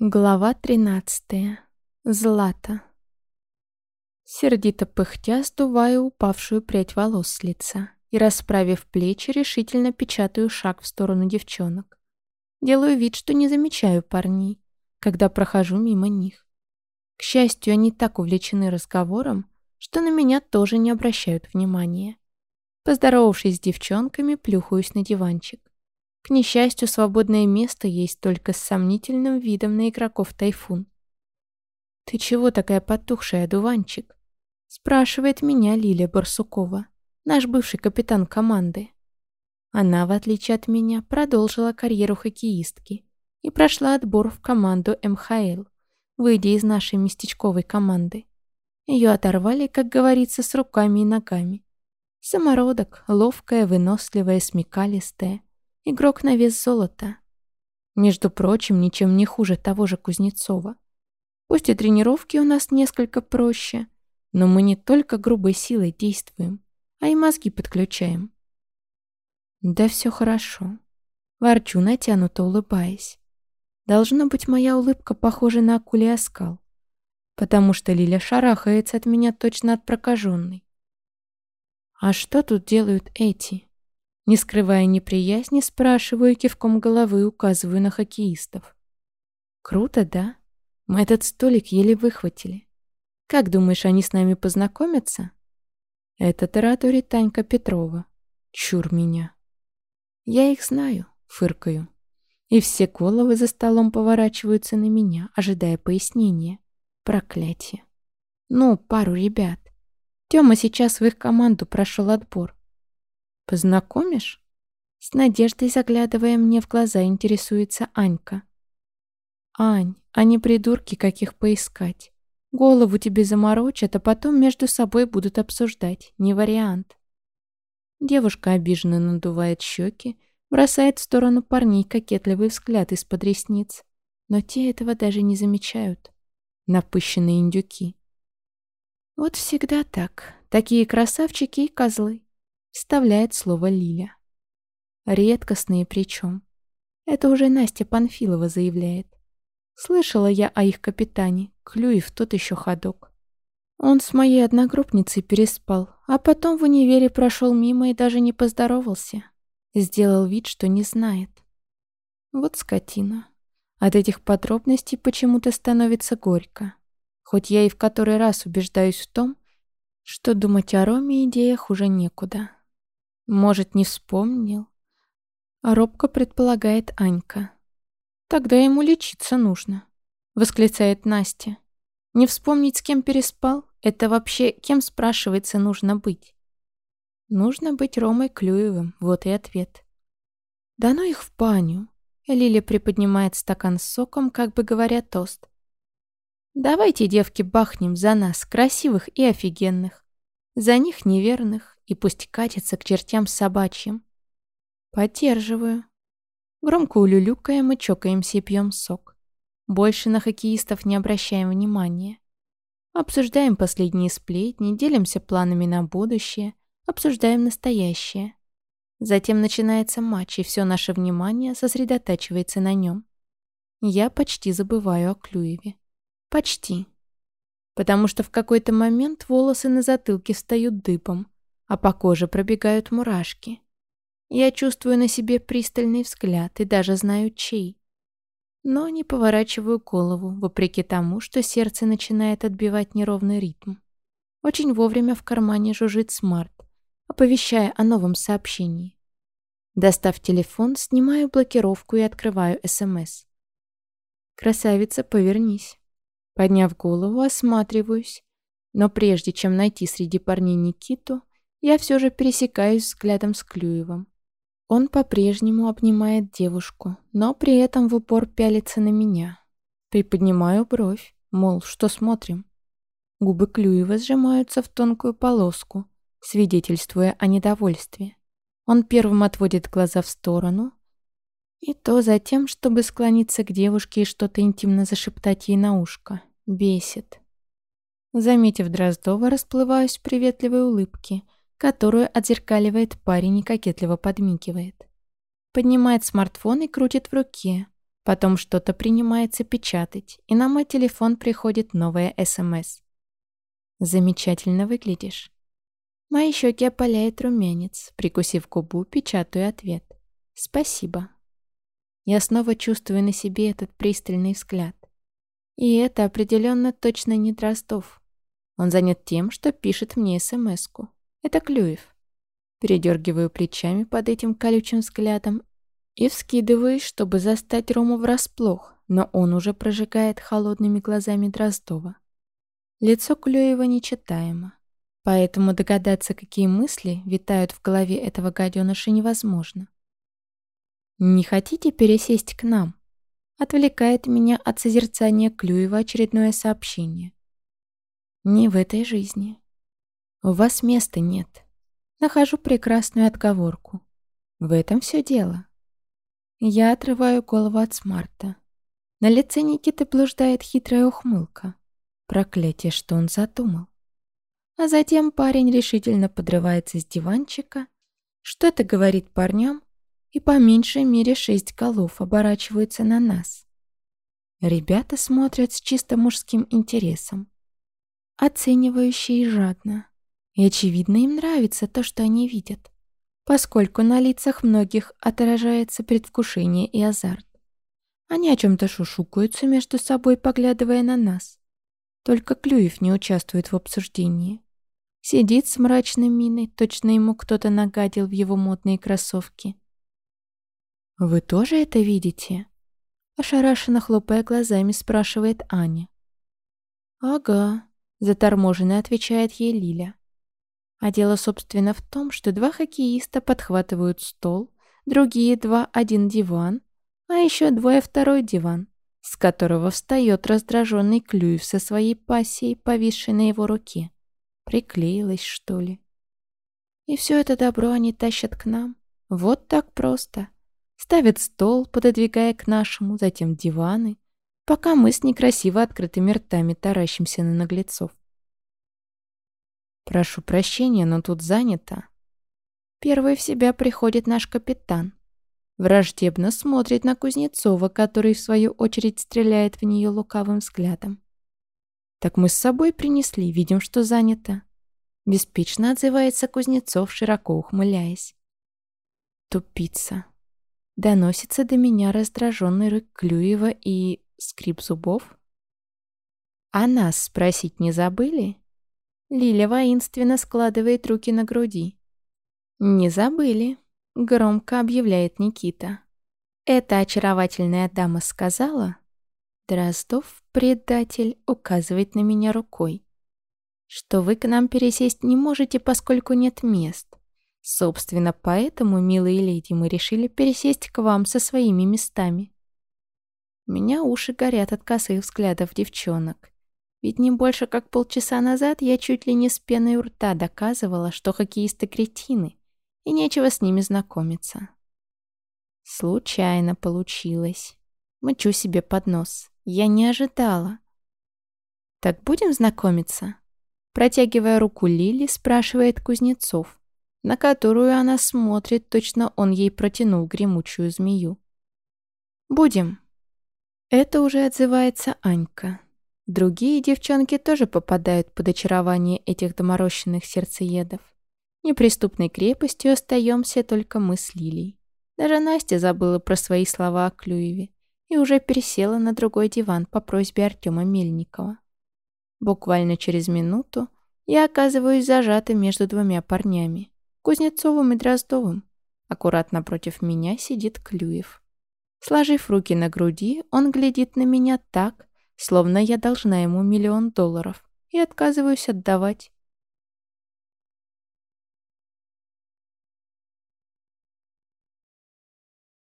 Глава 13. Злата. Сердито пыхтя сдуваю упавшую прядь волос с лица и, расправив плечи, решительно печатаю шаг в сторону девчонок. Делаю вид, что не замечаю парней, когда прохожу мимо них. К счастью, они так увлечены разговором, что на меня тоже не обращают внимания. Поздоровавшись с девчонками, плюхаюсь на диванчик. К несчастью, свободное место есть только с сомнительным видом на игроков Тайфун. «Ты чего такая потухшая, дуванчик?» спрашивает меня Лилия Барсукова, наш бывший капитан команды. Она, в отличие от меня, продолжила карьеру хоккеистки и прошла отбор в команду МХЛ, выйдя из нашей местечковой команды. Ее оторвали, как говорится, с руками и ногами. Самородок, ловкая, выносливая, смекалистая – Игрок на вес золота. Между прочим, ничем не хуже того же Кузнецова. Пусть и тренировки у нас несколько проще, но мы не только грубой силой действуем, а и мозги подключаем. Да все хорошо. Ворчу, натянуто улыбаясь. Должно быть, моя улыбка похожа на акулий оскал, потому что Лиля шарахается от меня точно от прокаженной. А что тут делают эти? Не скрывая неприязни, спрашиваю кивком головы указываю на хоккеистов. Круто, да? Мы этот столик еле выхватили. Как думаешь, они с нами познакомятся? Это тараторит Танька Петрова. Чур меня. Я их знаю, фыркаю. И все головы за столом поворачиваются на меня, ожидая пояснения. Проклятие. Ну, пару ребят. Тёма сейчас в их команду прошел отбор. Познакомишь?» С надеждой заглядывая мне в глаза, интересуется Анька. «Ань, а не придурки, каких поискать. Голову тебе заморочат, а потом между собой будут обсуждать. Не вариант». Девушка обиженно надувает щеки, бросает в сторону парней кокетливый взгляд из-под ресниц. Но те этого даже не замечают. Напыщенные индюки. Вот всегда так. Такие красавчики и козлы вставляет слово Лиля. Редкостные причем. Это уже Настя Панфилова заявляет. Слышала я о их капитане, Клюев тот еще ходок. Он с моей одногруппницей переспал, а потом в универе прошел мимо и даже не поздоровался. Сделал вид, что не знает. Вот скотина. От этих подробностей почему-то становится горько. Хоть я и в который раз убеждаюсь в том, что думать о Роме идеях уже некуда. Может, не вспомнил? Робко предполагает Анька. Тогда ему лечиться нужно, восклицает Настя. Не вспомнить, с кем переспал? Это вообще кем, спрашивается, нужно быть? Нужно быть Ромой Клюевым, вот и ответ. Да ну их в баню. Лиля приподнимает стакан с соком, как бы говоря тост. Давайте, девки, бахнем за нас, красивых и офигенных. За них неверных, и пусть катится к чертям собачьим. Поддерживаю. Громко улюлюкаем и чокаемся и пьем сок. Больше на хоккеистов не обращаем внимания. Обсуждаем последние сплетни, делимся планами на будущее, обсуждаем настоящее. Затем начинается матч, и все наше внимание сосредотачивается на нем. Я почти забываю о Клюеве. Почти. Потому что в какой-то момент волосы на затылке встают дыбом, а по коже пробегают мурашки. Я чувствую на себе пристальный взгляд и даже знаю чей. Но не поворачиваю голову, вопреки тому, что сердце начинает отбивать неровный ритм. Очень вовремя в кармане жужжит смарт, оповещая о новом сообщении. Достав телефон, снимаю блокировку и открываю СМС. «Красавица, повернись». Подняв голову, осматриваюсь, но прежде чем найти среди парней Никиту, я все же пересекаюсь взглядом с Клюевым. Он по-прежнему обнимает девушку, но при этом в упор пялится на меня. Приподнимаю бровь, мол, что смотрим. Губы Клюева сжимаются в тонкую полоску, свидетельствуя о недовольстве. Он первым отводит глаза в сторону, и то затем, чтобы склониться к девушке и что-то интимно зашептать ей на ушко. Бесит. Заметив Дроздова, расплываюсь в приветливой улыбке — которую отзеркаливает парень и кокетливо подмигивает. Поднимает смартфон и крутит в руке, Потом что-то принимается печатать, и на мой телефон приходит новая СМС. Замечательно выглядишь. Мои щеки опаляет румянец. Прикусив губу, печатаю ответ. Спасибо. Я снова чувствую на себе этот пристальный взгляд. И это определенно точно не Дроздов. Он занят тем, что пишет мне СМС-ку. Это Клюев. Передергиваю плечами под этим колючим взглядом и вскидываюсь, чтобы застать Рому врасплох, но он уже прожигает холодными глазами Дроздова. Лицо Клюева нечитаемо, поэтому догадаться, какие мысли витают в голове этого гаденыша, невозможно. «Не хотите пересесть к нам?» Отвлекает меня от созерцания Клюева очередное сообщение. «Не в этой жизни. У вас места нет. Нахожу прекрасную отговорку. В этом все дело». Я отрываю голову от смарта. На лице Никиты блуждает хитрая ухмылка. Проклятие, что он задумал. А затем парень решительно подрывается с диванчика, что-то говорит парням, и по меньшей мере шесть голов оборачиваются на нас. Ребята смотрят с чисто мужским интересом, оценивающе и жадно. И очевидно им нравится то, что они видят поскольку на лицах многих отражается предвкушение и азарт. Они о чем-то шушукаются между собой, поглядывая на нас. Только Клюев не участвует в обсуждении. Сидит с мрачной миной, точно ему кто-то нагадил в его модные кроссовки. «Вы тоже это видите?» Ошарашенно хлопая глазами, спрашивает Аня. «Ага», — заторможенно отвечает ей Лиля. А дело, собственно, в том, что два хоккеиста подхватывают стол, другие два — один диван, а еще двое — второй диван, с которого встает раздраженный Клюев со своей пассией, повисшей на его руке. Приклеилась, что ли? И все это добро они тащат к нам. Вот так просто. Ставят стол, пододвигая к нашему, затем диваны, пока мы с некрасиво открытыми ртами таращимся на наглецов. Прошу прощения, но тут занято. Первый в себя приходит наш капитан. Враждебно смотрит на Кузнецова, который, в свою очередь, стреляет в нее лукавым взглядом. «Так мы с собой принесли, видим, что занято». Беспечно отзывается Кузнецов, широко ухмыляясь. Тупица. Доносится до меня раздраженный рык Клюева и скрип зубов. «А нас спросить не забыли?» Лиля воинственно складывает руки на груди. «Не забыли», — громко объявляет Никита. «Эта очаровательная дама сказала...» Дроздов, предатель, указывает на меня рукой. «Что вы к нам пересесть не можете, поскольку нет мест. Собственно, поэтому, милые леди, мы решили пересесть к вам со своими местами». У меня уши горят от косых взглядов девчонок. Ведь не больше как полчаса назад я чуть ли не с пеной у рта доказывала, что хоккеисты кретины, и нечего с ними знакомиться. Случайно получилось. Мычу себе под нос. Я не ожидала. «Так будем знакомиться?» Протягивая руку Лили, спрашивает Кузнецов, на которую она смотрит, точно он ей протянул гремучую змею. «Будем». Это уже отзывается Анька. Другие девчонки тоже попадают под очарование этих доморощенных сердцеедов. Неприступной крепостью остаемся только мы с Лилией. Даже Настя забыла про свои слова о Клюеве и уже пересела на другой диван по просьбе Артема Мельникова. Буквально через минуту я оказываюсь зажата между двумя парнями, Кузнецовым и Дроздовым. Аккуратно против меня сидит Клюев. Сложив руки на груди, он глядит на меня так, словно я должна ему миллион долларов, и отказываюсь отдавать.